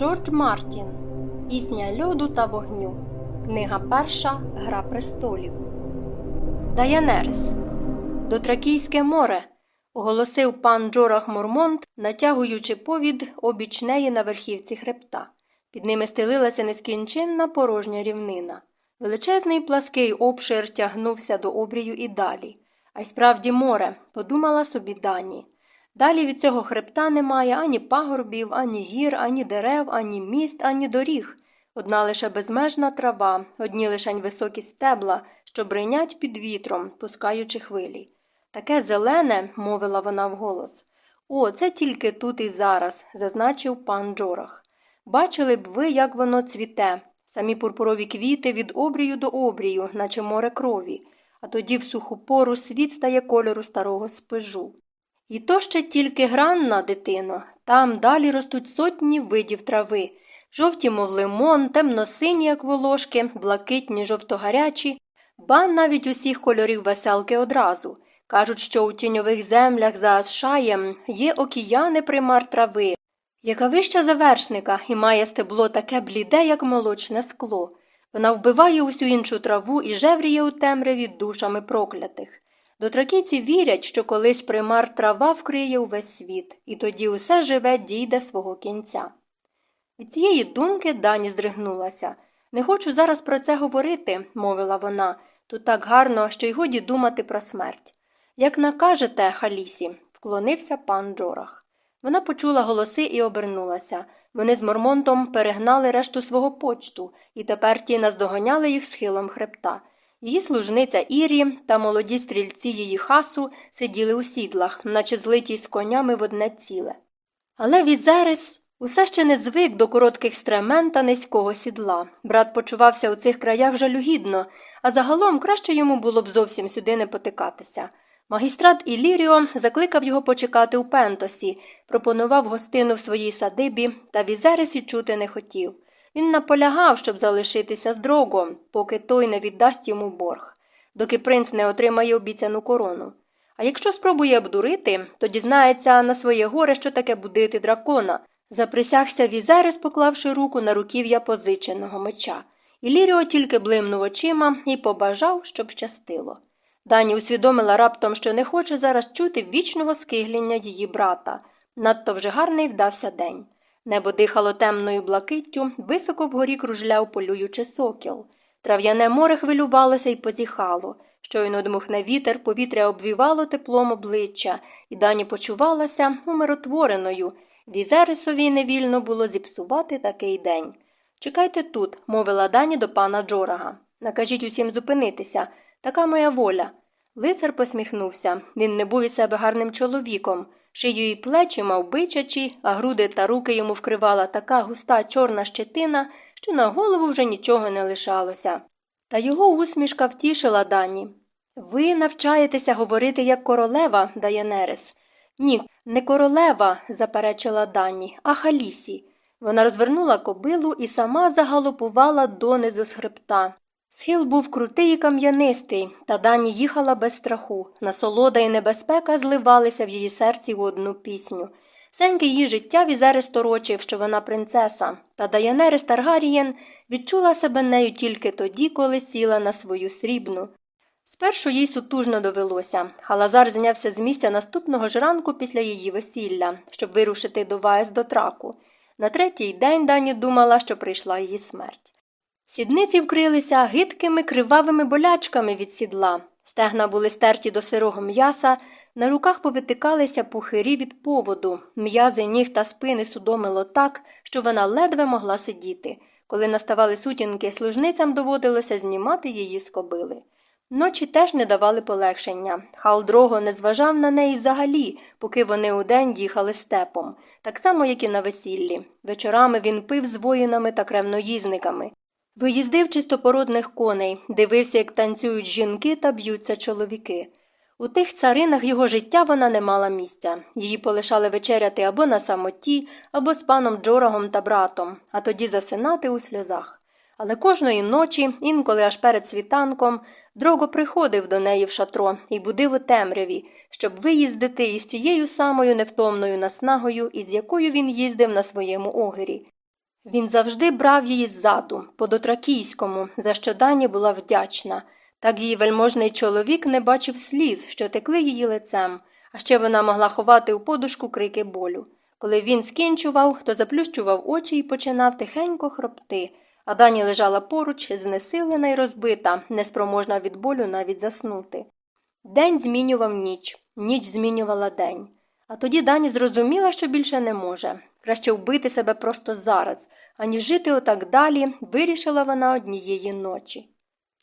Джордж Мартін Пісня льоду та вогню. Книга перша Гра престолів. Даянерис. Дотракійське море. оголосив пан Джорах Мормонт, натягуючи повід обіч неї на верхівці хребта. Під ними стелилася нескінченна порожня рівнина. Величезний плаский обшир тягнувся до обрію і далі. А й справді море, подумала собі Дані. Далі від цього хребта немає ані пагорбів, ані гір, ані дерев, ані міст, ані доріг. Одна лише безмежна трава, одні лишень високі стебла, що бринять під вітром, пускаючи хвилі. Таке зелене, мовила вона вголос. О, це тільки тут і зараз, зазначив пан Джорах. Бачили б ви, як воно цвіте, самі пурпурові квіти від обрію до обрію, наче море крові, а тоді в суху пору світ стає кольору старого спижу. І то ще тільки гранна, дитино, там далі ростуть сотні видів трави, жовті, мов лимон, темно-сині, як волошки, блакитні, жовтогарячі, ба навіть усіх кольорів веселки одразу. Кажуть, що у тіньових землях за Асшаєм є окіяни примар трави, яка вища за вершника і має стебло таке бліде, як молочне скло. Вона вбиває усю іншу траву і жевріє у темряві душами проклятих. Дотракійці вірять, що колись примар трава вкриє увесь світ, і тоді усе живе дійде свого кінця. Від цієї думки Дані здригнулася. Не хочу зараз про це говорити, мовила вона. Тут так гарно, що й годі думати про смерть. Як накажете, Халісі, вклонився пан Джорах. Вона почула голоси і обернулася. Вони з Мормонтом перегнали решту свого почту, і тепер ті наздоганяли їх схилом хребта. Її служниця Ірі та молоді стрільці її хасу сиділи у сідлах, наче злиті з конями в одне ціле. Але Візерис усе ще не звик до коротких стремен та низького сідла. Брат почувався у цих краях жалюгідно, а загалом краще йому було б зовсім сюди не потикатися. Магістрат Іліріо закликав його почекати у пентосі, пропонував гостину в своїй садибі, та Візерис і чути не хотів. Він наполягав, щоб залишитися з дрогом, поки той не віддасть йому борг, доки принц не отримає обіцяну корону. А якщо спробує обдурити, то дізнається на своє горе, що таке будити дракона. Заприсягся Візерис, поклавши руку на руків'я позиченого меча. І Ліріо тільки блимнув очима і побажав, щоб щастило. Дані усвідомила раптом, що не хоче зараз чути вічного скигління її брата. Надто вже гарний вдався день. Небо дихало темною блакиттю, високо вгорі кружляв полюючи сокіл. Трав'яне море хвилювалося і позіхало. Щойно дмухне вітер, повітря обвівало теплом обличчя, і дані почувалася умиротвореною. Візерисові невільно було зіпсувати такий день. Чекайте тут, мовила дані до пана Джорага. Накажіть усім зупинитися. Така моя воля. Лицар посміхнувся. Він не був із себе гарним чоловіком. Шию і плечі мав бичачі, а груди та руки йому вкривала така густа чорна щетина, що на голову вже нічого не лишалося. Та його усмішка втішила дані. Ви навчаєтеся говорити як королева, Даянерес. Ні, не королева, заперечила дані, а халісі. Вона розвернула кобилу і сама загалопувала донизу з хребта. Схил був крутий і кам'янистий, та дані їхала без страху. Насолода і небезпека зливалися в її серці в одну пісню. Сеньки її життя візерис торочив, що вона принцеса, та Даянерис Таргарієн відчула себе нею тільки тоді, коли сіла на свою срібну. Спершу їй сутужно довелося. Халазар знявся з місця наступного ж ранку після її весілля, щоб вирушити до Ваес до траку. На третій день Дані думала, що прийшла її смерть. Сідниці вкрилися гидкими кривавими болячками від сідла. Стегна були стерті до сирого м'яса, на руках повитикалися пухирі від поводу, м'язи ніг та спини судомило так, що вона ледве могла сидіти. Коли наставали сутінки, служницям доводилося знімати її з кобили. Ночі теж не давали полегшення. Халдрого не зважав на неї взагалі, поки вони удень їхали степом, так само, як і на весіллі. Вечорами він пив з воїнами та кревноїзниками. Виїздив чистопородних коней, дивився, як танцюють жінки та б'ються чоловіки. У тих царинах його життя вона не мала місця. Її полишали вечеряти або на самоті, або з паном Джорогом та братом, а тоді засинати у сльозах. Але кожної ночі, інколи аж перед світанком, дрого приходив до неї в шатро і будив у темряві, щоб виїздити із тією самою невтомною наснагою, із якою він їздив на своєму огирі. Він завжди брав її ззаду, по дотракійському, за що дані була вдячна. Так її вельможний чоловік не бачив сліз, що текли її лицем, а ще вона могла ховати у подушку крики болю. Коли він скінчував, то заплющував очі і починав тихенько хропти, а дані лежала поруч, знесилена й розбита, неспроможна від болю навіть заснути. День змінював ніч, ніч змінювала день. А тоді Дані зрозуміла, що більше не може. Краще вбити себе просто зараз, аніж жити отак далі, вирішила вона однієї ночі.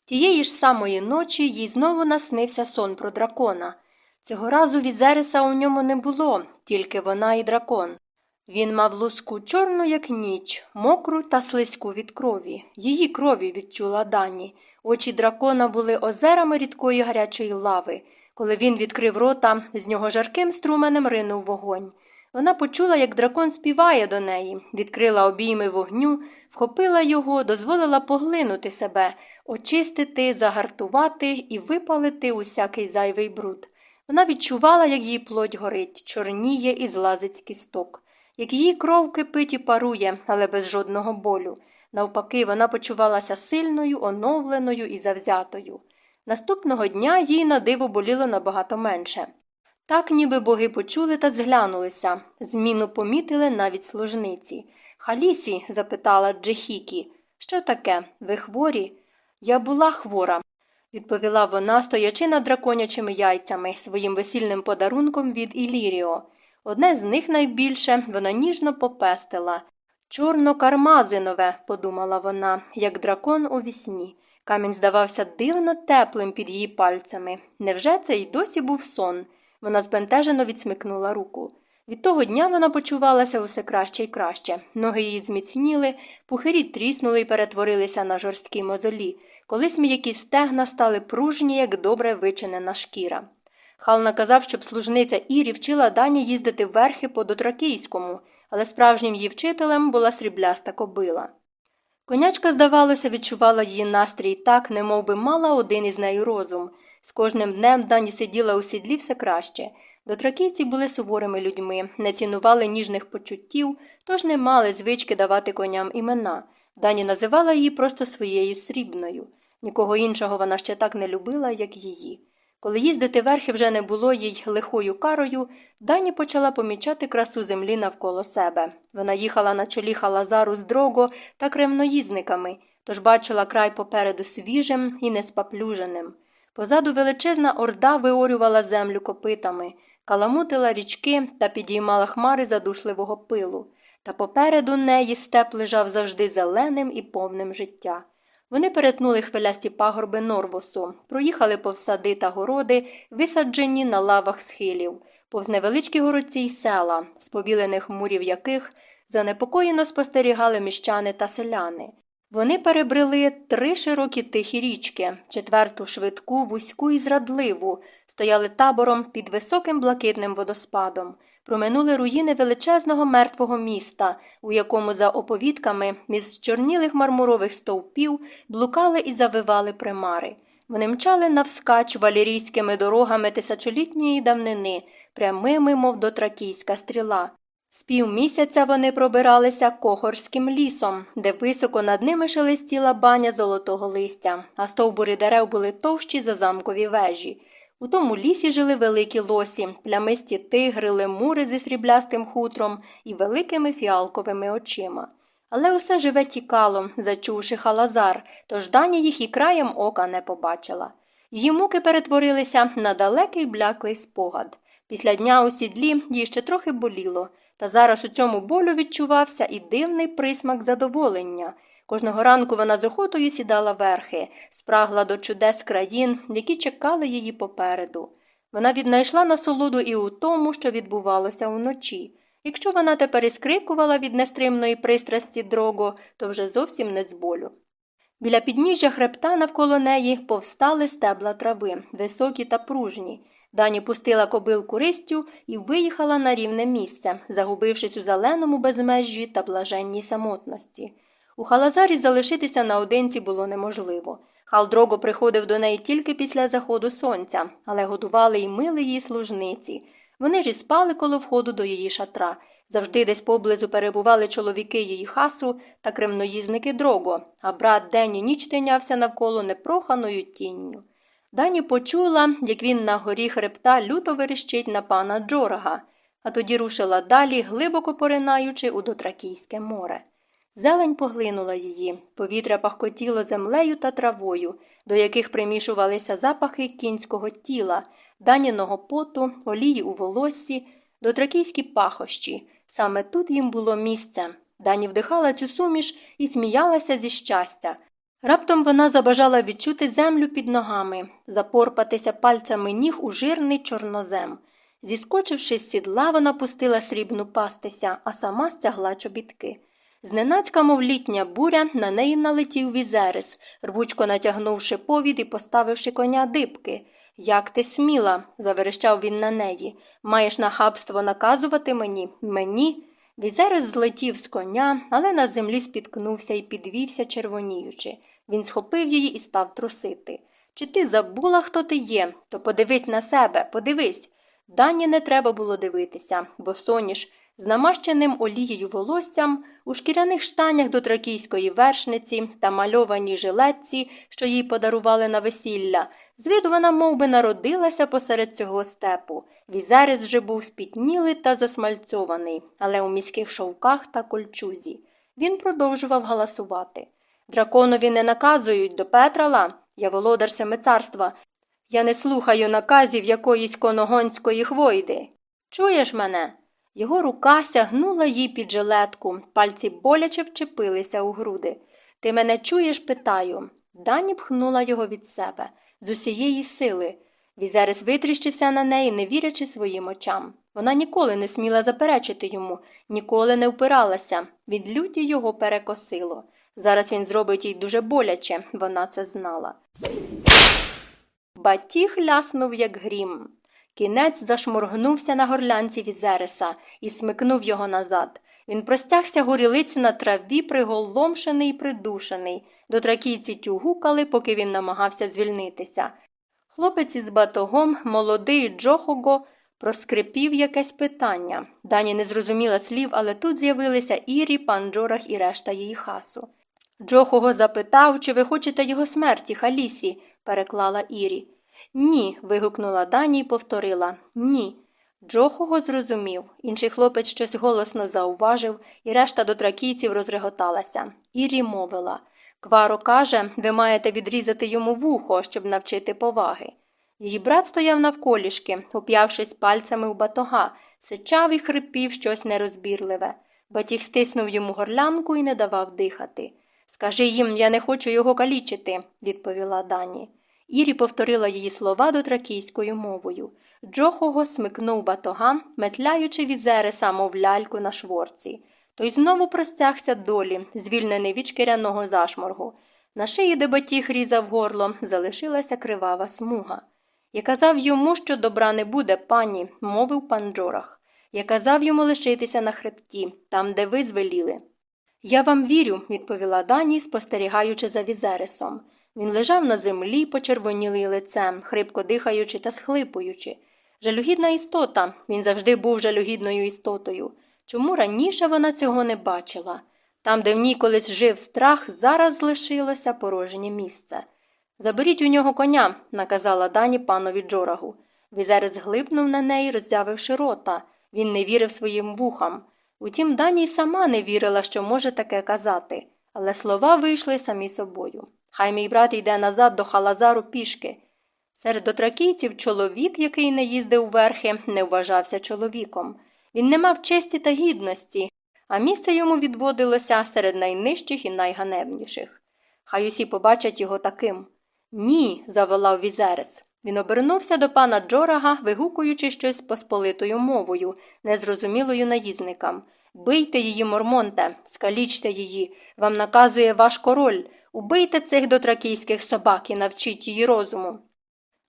Тієї ж самої ночі їй знову наснився сон про дракона. Цього разу Візериса у ньому не було, тільки вона і дракон. Він мав луску чорну, як ніч, мокру та слизьку від крові. Її крові відчула Дані. Очі дракона були озерами рідкої гарячої лави. Коли він відкрив рота, з нього жарким струменем ринув вогонь. Вона почула, як дракон співає до неї, відкрила обійми вогню, вхопила його, дозволила поглинути себе, очистити, загартувати і випалити усякий зайвий бруд. Вона відчувала, як її плоть горить, чорніє і злазить з кісток, як її кров кипить і парує, але без жодного болю. Навпаки, вона почувалася сильною, оновленою і завзятою. Наступного дня їй на диво боліло набагато менше. Так, ніби боги почули та зглянулися. Зміну помітили навіть служниці. Халісі, запитала Джехікі, що таке? Ви хворі? Я була хвора, відповіла вона, стоячи над драконячими яйцями своїм весільним подарунком від Іліріо. Одне з них найбільше вона ніжно попестила. Чорно кармазинове, подумала вона, як дракон у вісні. Камінь здавався дивно теплим під її пальцями. Невже це й досі був сон? Вона збентежено відсмикнула руку. Від того дня вона почувалася усе краще й краще. Ноги її зміцніли, пухирі тріснули і перетворилися на жорсткі мозолі. Колись м'які стегна стали пружні, як добре вичинена шкіра. Хал наказав, щоб служниця Ірі вчила дані їздити верхи по дотракійському, але справжнім її вчителем була срібляста кобила. Конячка, здавалося, відчувала її настрій так, немов би мала один із нею розум. З кожним днем дані сиділа у сідлі все краще. Дотракійці були суворими людьми, не цінували ніжних почуттів, тож не мали звички давати коням імена. Дані називала її просто своєю срібною. Нікого іншого вона ще так не любила, як її. Коли їздити верхи вже не було їй лихою карою, Дані почала помічати красу землі навколо себе. Вона їхала на чолі халазару з дрого та кремноїзниками, тож бачила край попереду свіжим і неспаплюженим. Позаду величезна орда виорювала землю копитами, каламутила річки та підіймала хмари задушливого пилу. Та попереду неї степ лежав завжди зеленим і повним життя. Вони перетнули хвилясті пагорби Норвосу, проїхали повз сади та городи, висаджені на лавах схилів, повз невеличкі городці й села, з побілених мурів яких занепокоєно спостерігали міщани та селяни. Вони перебрели три широкі тихі річки, четверту швидку, вузьку і зрадливу, стояли табором під високим блакитним водоспадом, проминули руїни величезного мертвого міста, у якому, за оповідками, між чорнілих мармурових стовпів блукали і завивали примари. Вони мчали навскач валерійськими дорогами тисячолітньої давнини, прямими, мов дотракійська стріла. З півмісяця вони пробиралися кохорським лісом, де високо над ними шелестіла баня золотого листя, а стовбури дерев були товщі за замкові вежі. У тому лісі жили великі лосі, плямисті тигри, лемури зі сріблястим хутром і великими фіалковими очима. Але усе живе тікало, зачувши халазар, тож дані їх і краєм ока не побачила. Її муки перетворилися на далекий бляклий спогад. Після дня у сідлі їй ще трохи боліло. Та зараз у цьому болю відчувався і дивний присмак задоволення. Кожного ранку вона з охотою сідала верхи, спрагла до чудес країн, які чекали її попереду. Вона віднайшла насолоду і у тому, що відбувалося вночі. Якщо вона тепер і скрикувала від нестримної пристрасті дрого, то вже зовсім не з болю. Біля підніжжя хребта навколо неї повстали стебла трави, високі та пружні. Дані пустила кобилку ристю і виїхала на рівне місце, загубившись у зеленому безмежжі та блаженній самотності. У халазарі залишитися наодинці було неможливо. Халдрого приходив до неї тільки після заходу сонця, але годували й мили її служниці. Вони ж і спали коло входу до її шатра. Завжди десь поблизу перебували чоловіки її хасу та кремноїзники дрого, а брат день і ніч тинявся навколо непроханою тінню. Дані почула, як він на горі хребта люто верещить на пана Джорага, а тоді рушила далі, глибоко поринаючи у дотракійське море. Зелень поглинула її, повітря пахкотіло землею та травою, до яких примішувалися запахи кінського тіла, даніного поту, олії у волоссі, дотракійські пахощі. Саме тут їм було місце. Дані вдихала цю суміш і сміялася зі щастя. Раптом вона забажала відчути землю під ногами, запорпатися пальцями ніг у жирний чорнозем. Зіскочивши з сідла, вона пустила срібну пастися, а сама стягла чобітки. Зненацька, мов літня буря, на неї налетів візерис, рвучко натягнувши повід і поставивши коня дибки. Як ти сміла, заверещав він на неї. Маєш нахабство наказувати мені? Мені? Візерис злетів з коня, але на землі спіткнувся і підвівся, червоніючи. Він схопив її і став трусити. Чи ти забула, хто ти є? То подивись на себе, подивись. Дані не треба було дивитися, бо соніш з намащеним олією волоссям, у шкіряних штанях до тракійської вершниці та мальованій жилетці, що їй подарували на весілля, звіду вона мов би, народилася посеред цього степу. Візерис же був спітнілий та засмальцьований, але у міських шовках та кольчузі. Він продовжував галасувати. Драконові не наказують до Петрала, я володар семицарства. Я не слухаю наказів якоїсь коногонської хвойди. Чуєш мене? Його рука сягнула їй під жилетку, пальці боляче вчепилися у груди. Ти мене чуєш? питаю. Дані пхнула його від себе з усієї сили. Візерис витріщився на неї, не вірячи своїм очам. Вона ніколи не сміла заперечити йому, ніколи не впиралася. Від люті його перекосило. Зараз він зробить їй дуже боляче, вона це знала. Батіг ляснув, як грім. Кінець зашморгнувся на горлянці Візереса і смикнув його назад. Він простягся горілиці на траві, приголомшений і придушений. До тракійці тюгукали, поки він намагався звільнитися. Хлопець із батогом, молодий Джохого, проскрипів якесь питання. Дані не зрозуміла слів, але тут з'явилися Ірі, пан Джорах і решта її хасу. Джохого запитав, чи ви хочете його смерті, Халісі, переклала Ірі. Ні. вигукнула Дані і повторила ні. Джохого зрозумів. Інший хлопець щось голосно зауважив, і решта до тракійців розреготалася. Ірі мовила Кваро каже, ви маєте відрізати йому вухо, щоб навчити поваги. Її брат стояв навколішки, уп'явшись пальцями у батога, сичав і хрипів щось нерозбірливе. Батіг стиснув йому горлянку і не давав дихати. Скажи їм, я не хочу його калічити, відповіла Дані. Ірі повторила її слова дотракійською мовою. Джохого смикнув батога, метляючи візереса, мов ляльку на шворці. Той знову простягся долі, звільнений від шкіряного зашморгу. На шиї, де батіг різав горло, залишилася кривава смуга. Я казав йому, що добра не буде, пані, мовив пан Джорах. Я казав йому лишитися на хребті, там, де ви звеліли. Я вам вірю, відповіла Дані, спостерігаючи за візересом. Він лежав на землі, почервонілий лицем, хрипко дихаючи та схлипуючи. Жалюгідна істота, він завжди був жалюгідною істотою. Чому раніше вона цього не бачила? Там, де в ній колись жив страх, зараз залишилося порожнє місце. Заберіть у нього коня, наказала дані панові Джорагу. Візерець глибнув на неї, роззявивши рота. Він не вірив своїм вухам. Утім, дані й сама не вірила, що може таке казати, але слова вийшли самі собою. Хай мій брат йде назад до халазару пішки. Серед дотракійців чоловік, який не їздив верхи, не вважався чоловіком. Він не мав честі та гідності, а місце йому відводилося серед найнижчих і найганебніших. Хай усі побачать його таким. Ні, заволав візерес. Він обернувся до пана Джорага, вигукуючи щось посполитою мовою, незрозумілою наїзникам. Бийте її, мормонте, скалічте її. Вам наказує ваш король. Убийте цих дотракійських собак і навчіть її розуму.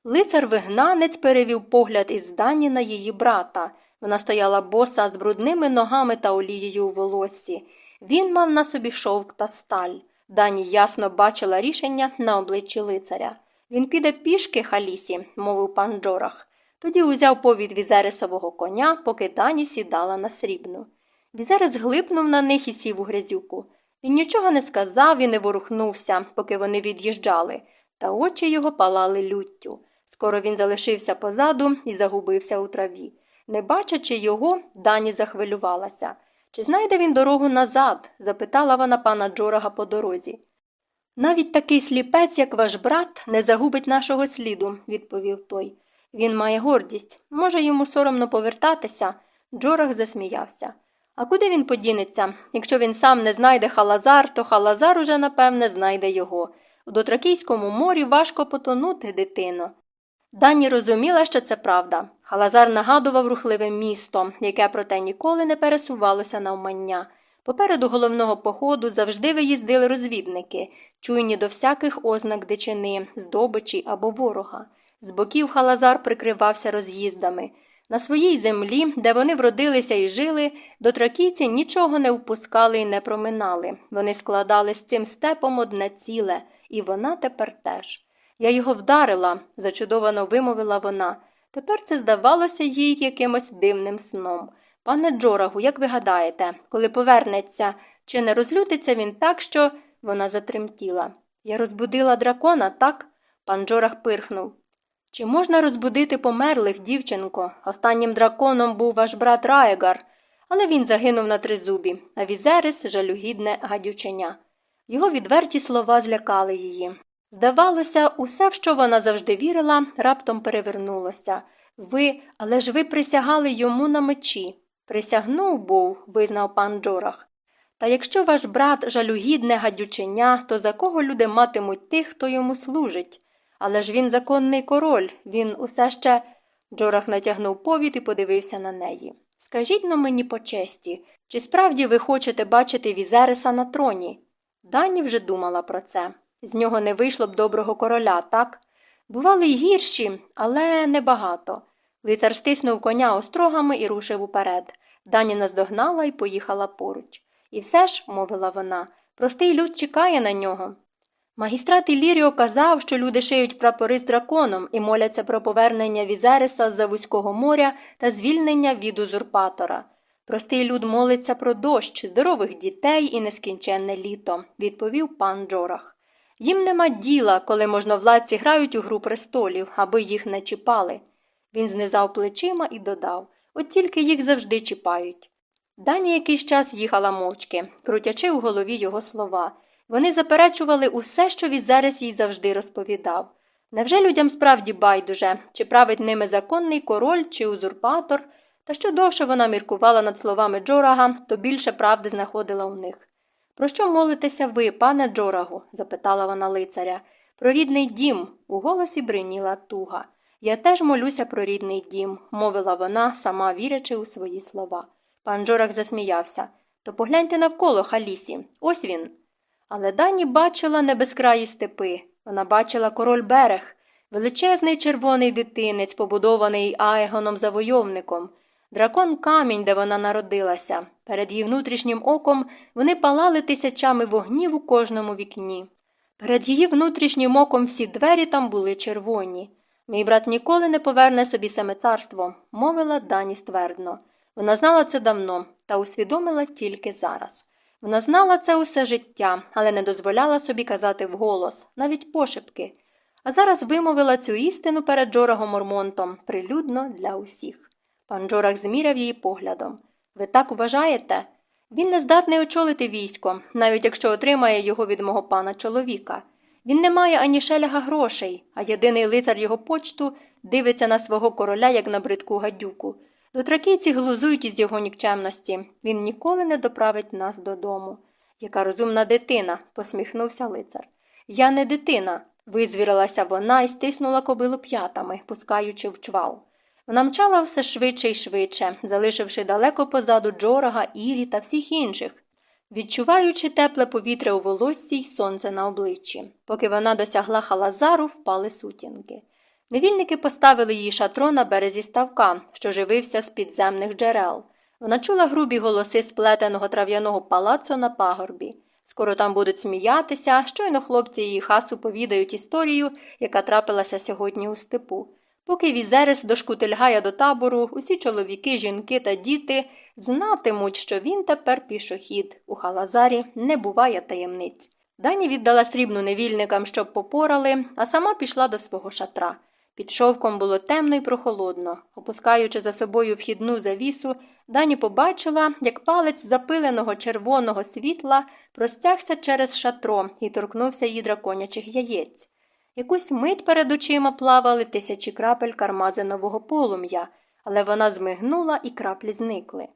Лицар вигнанець перевів погляд із дані на її брата. Вона стояла боса з брудними ногами та олією у волоссі. Він мав на собі шовк та сталь. Дані ясно бачила рішення на обличчі лицаря. Він піде пішки халісі, мовив пан Джорах. Тоді узяв повід візерисового коня, поки дані сідала на срібну. Візерес глипнув на них і сів у грязюку. Він нічого не сказав і не ворухнувся, поки вони від'їжджали, та очі його палали люттю. Скоро він залишився позаду і загубився у траві. Не бачачи його, Дані захвилювалася. Чи знайде він дорогу назад? запитала вона пана Джорага по дорозі. Навіть такий сліпець, як ваш брат, не загубить нашого сліду, відповів той. Він має гордість. Може, йому соромно повертатися. Джорах засміявся. А куди він подінеться? Якщо він сам не знайде халазар, то халазар уже, напевне, знайде його. У дотракійському морі важко потонути, дитино. Дані розуміла, що це правда. Халазар нагадував рухливе місто, яке проте ніколи не пересувалося навмання. Попереду головного походу завжди виїздили розвідники, чуйні до всяких ознак дичини, здобичі або ворога. З боків халазар прикривався роз'їздами. На своїй землі, де вони вродилися і жили, дотракійці нічого не впускали і не проминали. Вони складали з цим степом одне ціле, і вона тепер теж. Я його вдарила, зачудовано вимовила вона. Тепер це здавалося їй якимось дивним сном. Пане Джорагу, як ви гадаєте, коли повернеться, чи не розлютиться він так, що вона затремтіла? Я розбудила дракона, так? Пан Джорах пирхнув. Чи можна розбудити померлих, дівчинко? Останнім драконом був ваш брат Раєгар, але він загинув на тризубі, а візерис жалюгідне гадюченя. Його відверті слова злякали її. Здавалося, усе, в що вона завжди вірила, раптом перевернулося. Ви, але ж ви присягали йому на мечі. Присягнув був, визнав пан Джорах. Та якщо ваш брат жалюгідне гадюченя, то за кого люди матимуть тих, хто йому служить? Але ж він законний король, він усе ще. Джорах натягнув повід і подивився на неї. Скажіть но мені по честі, чи справді ви хочете бачити Візереса на троні? Дані вже думала про це. З нього не вийшло б доброго короля, так? Бували й гірші, але небагато. Лицар стиснув коня острогами і рушив уперед. Дані наздогнала і поїхала поруч. І все ж, мовила вона, простий люд чекає на нього. Магістрат Ілліріо казав, що люди шиють прапори з драконом і моляться про повернення Візереса з за вузького моря та звільнення від узурпатора. Простий люд молиться про дощ, здорових дітей і нескінченне літо, відповів пан Джорах. Їм нема діла, коли можновладці грають у гру престолів, аби їх не чіпали. Він знизав плечима і додав от тільки їх завжди чіпають. Дані якийсь час їхала мовчки, крутячи у голові його слова. Вони заперечували усе, що Візерес їй завжди розповідав. Невже людям справді байдуже, чи править ними законний король чи узурпатор? Та що довше вона міркувала над словами Джорага, то більше правди знаходила у них. Про що молитеся ви, пане Джорагу? запитала вона лицаря. Про рідний дім, у голосі бриніла туга. Я теж молюся про рідний дім, мовила вона, сама вірячи у свої слова. Пан Джорах засміявся. То погляньте навколо Халісі. Ось він. Але дані бачила небезкраї степи. Вона бачила король берег, величезний червоний дитинець, побудований Аегоном завойовником, дракон камінь, де вона народилася. Перед її внутрішнім оком вони палали тисячами вогнів у кожному вікні. Перед її внутрішнім оком всі двері там були червоні. Мій брат ніколи не поверне собі саме царство, мовила дані ствердно. Вона знала це давно та усвідомила тільки зараз. Вона знала це усе життя, але не дозволяла собі казати вголос, навіть пошепки. А зараз вимовила цю істину перед Джорагом Мормонтом прилюдно для усіх. Пан Джорах зміряв її поглядом. Ви так вважаєте? Він не здатний очолити військо, навіть якщо отримає його від мого пана чоловіка. Він не має ані шеляга грошей, а єдиний лицар його почту дивиться на свого короля, як на бридку гадюку. Дотракійці глузують із його нікчемності. Він ніколи не доправить нас додому. Яка розумна дитина, посміхнувся лицар. Я не дитина, визвірилася вона і стиснула кобилу п'ятами, пускаючи в чвал. Вона мчала все швидше і швидше, залишивши далеко позаду Джорага, Ірі та всіх інших, відчуваючи тепле повітря у волоссі й сонце на обличчі. Поки вона досягла халазару, впали сутінки. Невільники поставили її шатро на березі ставка, що живився з підземних джерел. Вона чула грубі голоси сплетеного трав'яного палацу на пагорбі. Скоро там будуть сміятися, щойно хлопці її хасу повідають історію, яка трапилася сьогодні у степу. Поки візерес дошкутильгає до табору, усі чоловіки, жінки та діти знатимуть, що він тепер пішохід. У халазарі не буває таємниць. Дані віддала срібну невільникам, щоб попорали, а сама пішла до свого шатра. Під шовком було темно і прохолодно. Опускаючи за собою вхідну завісу, Дані побачила, як палець запиленого червоного світла простягся через шатро і торкнувся її драконячих яєць. Якусь мить перед очима плавали тисячі крапель кармазинового полум'я, але вона змигнула і краплі зникли.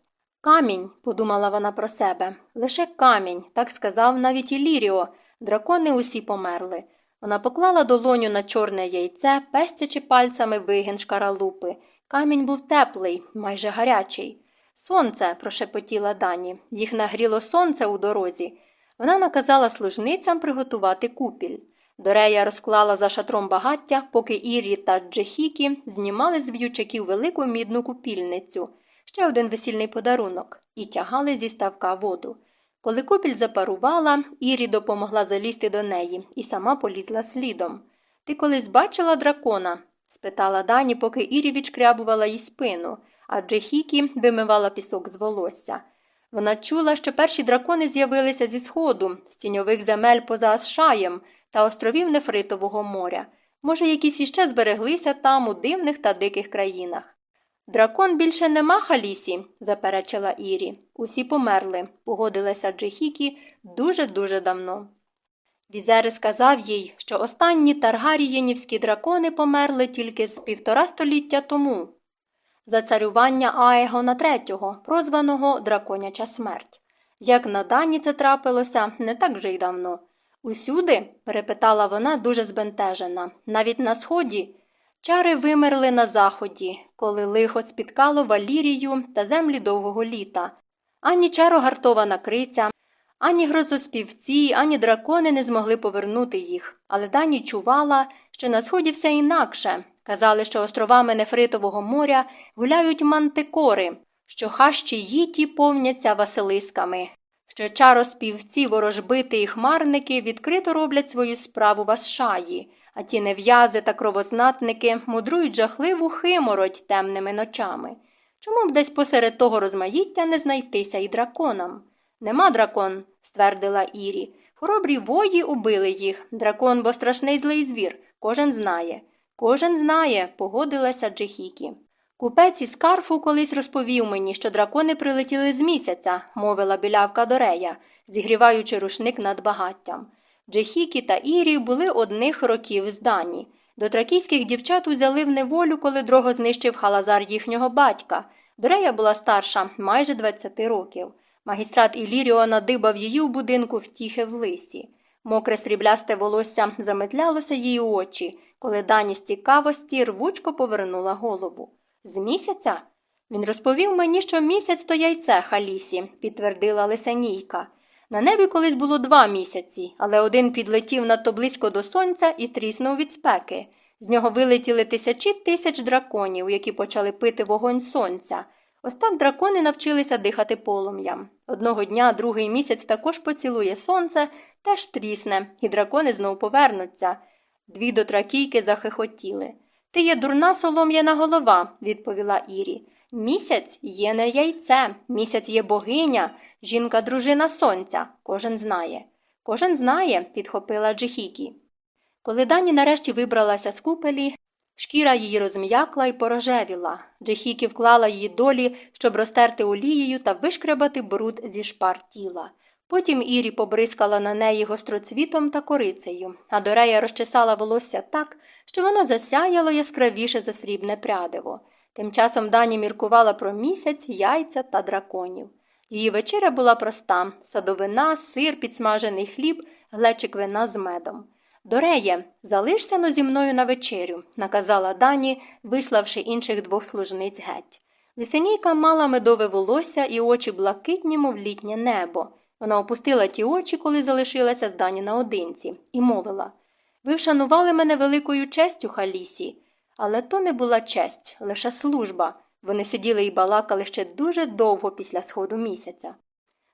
Камінь, подумала вона про себе, лише камінь, так сказав навіть і Ліріо. Дракони усі померли. Вона поклала долоню на чорне яйце, пестячи пальцями вигін шкаралупи. Камінь був теплий, майже гарячий. Сонце, прошепотіла дані, їх нагріло сонце у дорозі. Вона наказала служницям приготувати купіль. Дорея розклала за шатром багаття, поки Ірі та Джехікі знімали з в'ючаків велику мідну купільницю, ще один весільний подарунок, і тягали зі ставка воду. Коли купіль запарувала, Ірі допомогла залізти до неї і сама полізла слідом. Ти колись бачила дракона? спитала Дані, поки Ірі відшкрябувала їй спину, а Джехікі вимивала пісок з волосся. Вона чула, що перші дракони з'явилися зі сходу, з тіньових земель поза Асшаєм та островів Нефритового моря. Може, якісь іще збереглися там у дивних та диких країнах. Дракон більше нема халісі, заперечила Ірі. Усі померли, погодилася Джехікі дуже-дуже давно. Візери сказав їй, що останні таргарієнівські дракони померли тільки з півтора століття тому. За царювання Аегона III, прозваного Драконяча смерть. Як на дані це трапилося, не так вже й давно. Усюди? перепитала вона дуже збентежена. Навіть на сході. Чари вимерли на заході, коли лихо спіткало Валірію та землі довгого літа. Ані чарогартована криця, ані грозоспівці, ані дракони не змогли повернути їх, але дані чувала, що на сході все інакше. Казали, що островами Нефритового моря гуляють мантикори, що хащі їті повняться василисками, що чароспівці, ворожбити і хмарники відкрито роблять свою справу в Асшаї, а ті нев'язи та кровознатники мудрують жахливу химородь темними ночами. Чому б десь посеред того розмаїття не знайтися і драконам? Нема дракон, ствердила Ірі. Хоробрі вої убили їх. Дракон, бо страшний злий звір. Кожен знає. Кожен знає, погодилася Джехікі. Купець із скарфу колись розповів мені, що дракони прилетіли з місяця, мовила білявка Дорея, зігріваючи рушник над багаттям. Джехікі та Ірі були одних років здані. До тракійських дівчат узяли в неволю, коли дрого знищив халазар їхнього батька. Дорея була старша, майже 20 років. Магістрат Іліріо надибав її у будинку втіхи в лисі. Мокре сріблясте волосся заметлялося їй у очі, коли дані з цікавості рвучко повернула голову. З місяця? Він розповів мені, що місяць то яйце халісі, підтвердила лисенійка. На небі колись було два місяці, але один підлетів надто близько до сонця і тріснув від спеки. З нього вилетіли тисячі тисяч драконів, які почали пити вогонь сонця. Ось так дракони навчилися дихати полум'ям. Одного дня другий місяць також поцілує сонце, теж трісне, і дракони знов повернуться. Дві дотракійки захихотіли. Ти є дурна солом'яна голова, відповіла Ірі. Місяць є не яйце, місяць є богиня, жінка дружина сонця. Кожен знає. Кожен знає, підхопила Джихікі. Коли Дані нарешті вибралася з купелі, шкіра її розм'якла і порожевіла. Джихікі вклала її долі, щоб розтерти олією та вишкребати бруд зі шпар тіла. Потім Ірі побризкала на неї гостроцвітом та корицею, а Дорея розчесала волосся так, що воно засяяло яскравіше за срібне прядиво. Тим часом Дані міркувала про місяць, яйця та драконів. Її вечеря була проста садовина, сир, підсмажений хліб, глечик вина з медом. Дореє, залишся но зі мною на вечерю, наказала Дані, виславши інших двох служниць геть. Лисенійка мала медове волосся і очі блакитні, мов літнє небо. Вона опустила ті очі, коли залишилася з Дані наодинці, і мовила Ви вшанували мене великою честю, Халісі. Але то не була честь, лише служба. Вони сиділи і балакали ще дуже довго після сходу місяця.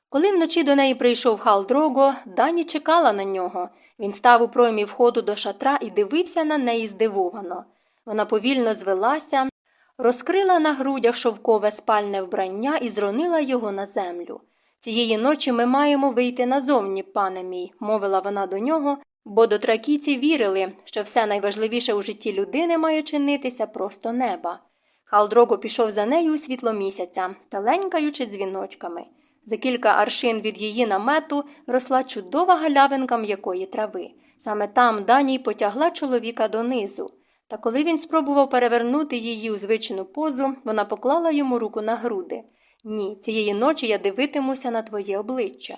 Коли вночі до неї прийшов Хал Дрого, Дані чекала на нього. Він став у проймі входу до шатра і дивився на неї здивовано. Вона повільно звелася, розкрила на грудях шовкове спальне вбрання і зронила його на землю. Цієї ночі ми маємо вийти назовні, пане мій, мовила вона до нього, бо дотракійці вірили, що все найважливіше у житті людини має чинитися просто неба. Халдрого пішов за нею у світло місяця, таленькаючи дзвіночками. За кілька аршин від її намету росла чудова галявинка м'якої трави. Саме там Даній потягла чоловіка донизу. Та коли він спробував перевернути її у звичну позу, вона поклала йому руку на груди. Ні, цієї ночі я дивитимуся на твоє обличчя.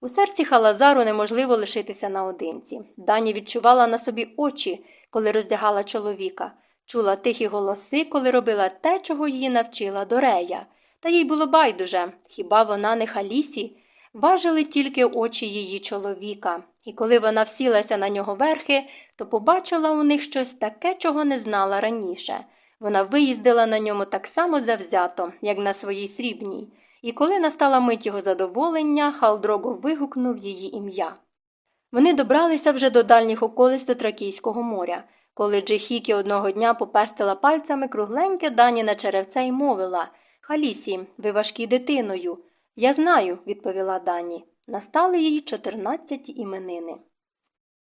У серці халазару неможливо лишитися наодинці. Дані відчувала на собі очі, коли роздягала чоловіка, чула тихі голоси, коли робила те, чого її навчила Дорея. Та їй було байдуже, хіба вона не халісі? Важили тільки очі її чоловіка, і коли вона всілася на нього верхи, то побачила у них щось таке, чого не знала раніше. Вона виїздила на ньому так само завзято, як на своїй срібній, і коли настала мить його задоволення, Халдрого вигукнув її ім'я. Вони добралися вже до дальніх околиць до Тракійського моря, коли Джехікі одного дня попестила пальцями кругленьке дані на черевце і мовила Халісі, ви важкі дитиною. Я знаю, відповіла Дані. Настали її чотирнадцяті іменини.